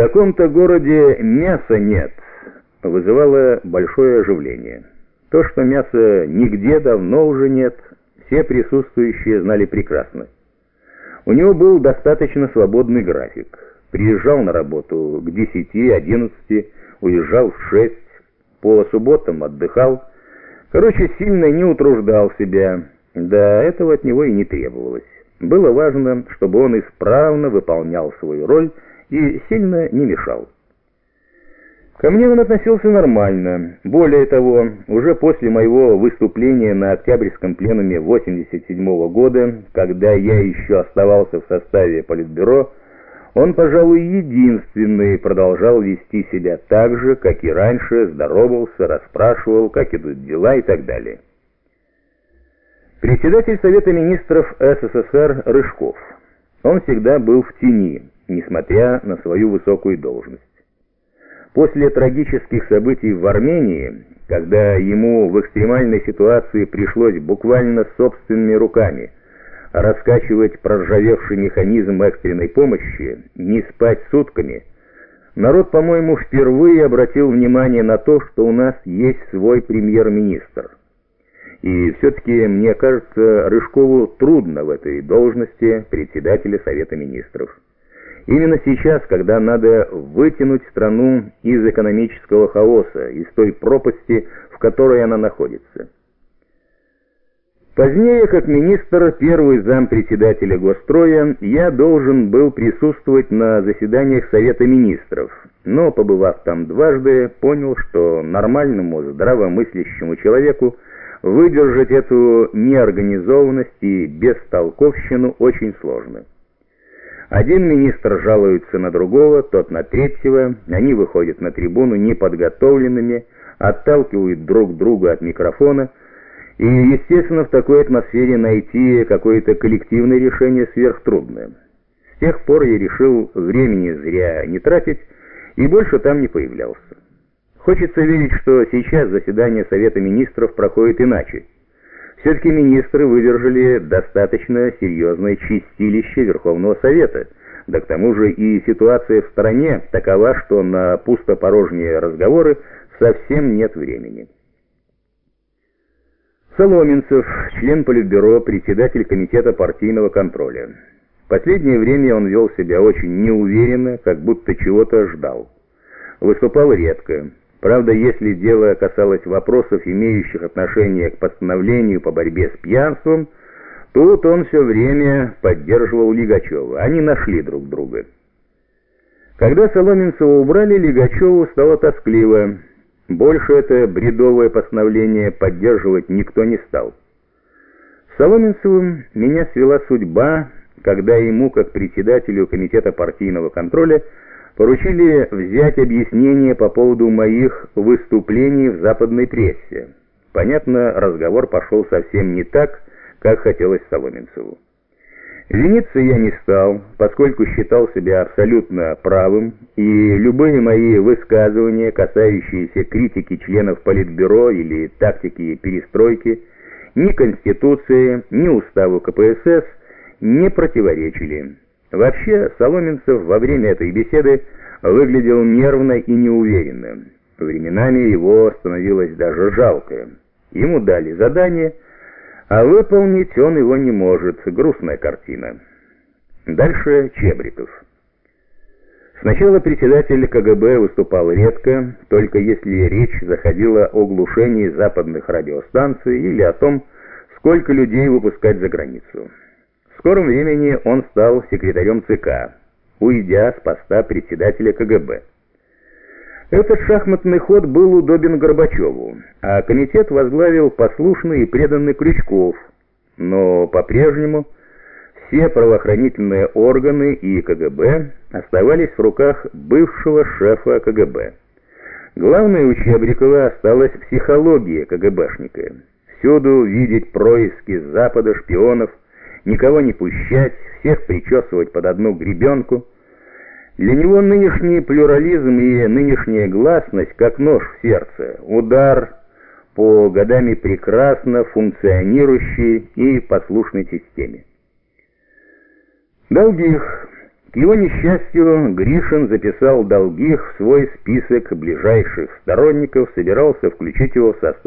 таком-то городе мяса нет, вызывало большое оживление. То, что мяса нигде давно уже нет, все присутствующие знали прекрасно. У него был достаточно свободный график. Приезжал на работу к 10-11, уезжал в 6, по субботам отдыхал. Короче, сильно не утруждал себя, да этого от него и не требовалось. Было важно, чтобы он исправно выполнял свою роль и сильно не мешал. Ко мне он относился нормально. Более того, уже после моего выступления на Октябрьском пленуме 87 -го года, когда я еще оставался в составе Политбюро, он, пожалуй, единственный продолжал вести себя так же, как и раньше, здоровался, расспрашивал, как идут дела и так далее. Председатель Совета Министров СССР Рыжков. Он всегда был в тени, несмотря на свою высокую должность. После трагических событий в Армении, когда ему в экстремальной ситуации пришлось буквально собственными руками раскачивать проржавевший механизм экстренной помощи, не спать сутками, народ, по-моему, впервые обратил внимание на то, что у нас есть свой премьер-министр. И все-таки, мне кажется, Рыжкову трудно в этой должности председателя Совета Министров. Именно сейчас, когда надо вытянуть страну из экономического хаоса, из той пропасти, в которой она находится. Позднее, как министр, первый зам председателя Госстроя, я должен был присутствовать на заседаниях Совета Министров, но, побывав там дважды, понял, что нормальному, здравомыслящему человеку выдержать эту неорганизованность и бестолковщину очень сложно. Один министр жалуется на другого, тот на третьего, они выходят на трибуну неподготовленными, отталкивают друг друга от микрофона, и, естественно, в такой атмосфере найти какое-то коллективное решение сверхтрудно. С тех пор я решил времени зря не тратить и больше там не появлялся. Хочется верить, что сейчас заседание Совета Министров проходит иначе. Все-таки министры выдержали достаточно серьезное чистилище Верховного Совета. Да к тому же и ситуация в стране такова, что на пустопорожние разговоры совсем нет времени. Соломенцев, член Политбюро, председатель Комитета партийного контроля. В последнее время он вел себя очень неуверенно, как будто чего-то ждал. Выступал редко. Правда, если дело касалось вопросов, имеющих отношение к постановлению по борьбе с пьянством, тут он все время поддерживал Лигачева. Они нашли друг друга. Когда Соломенцева убрали, Лигачеву стало тоскливо. Больше это бредовое постановление поддерживать никто не стал. С Соломенцевым меня свела судьба, когда ему, как председателю Комитета партийного контроля, поручили взять объяснение по поводу моих выступлений в западной прессе. Понятно, разговор пошел совсем не так, как хотелось Соломенцеву. Виниться я не стал, поскольку считал себя абсолютно правым, и любые мои высказывания, касающиеся критики членов Политбюро или тактики перестройки, ни Конституции, ни Уставу КПСС не противоречили. Вообще, Соломенцев во время этой беседы выглядел нервно и неуверенно. Временами его становилось даже жалко. Ему дали задание, а выполнить он его не может. Грустная картина. Дальше Чебриков. Сначала председатель КГБ выступал редко, только если речь заходила о глушении западных радиостанций или о том, сколько людей выпускать за границу. Скором времени он стал секретарем ЦК, уйдя с поста председателя КГБ. Этот шахматный ход был удобен Горбачеву, а комитет возглавил послушный и преданный Крючков, но по-прежнему все правоохранительные органы и КГБ оставались в руках бывшего шефа КГБ. Главное у Чебрикова осталась психология КГБшника. Всюду видеть происки запада шпионов, никого не пущать, всех причесывать под одну гребенку. Для него нынешний плюрализм и нынешняя гласность как нож в сердце, удар по годами прекрасно функционирующей и послушной системе. Долгих К его несчастью, Гришин записал долги в свой список ближайших сторонников, собирался включить его в состав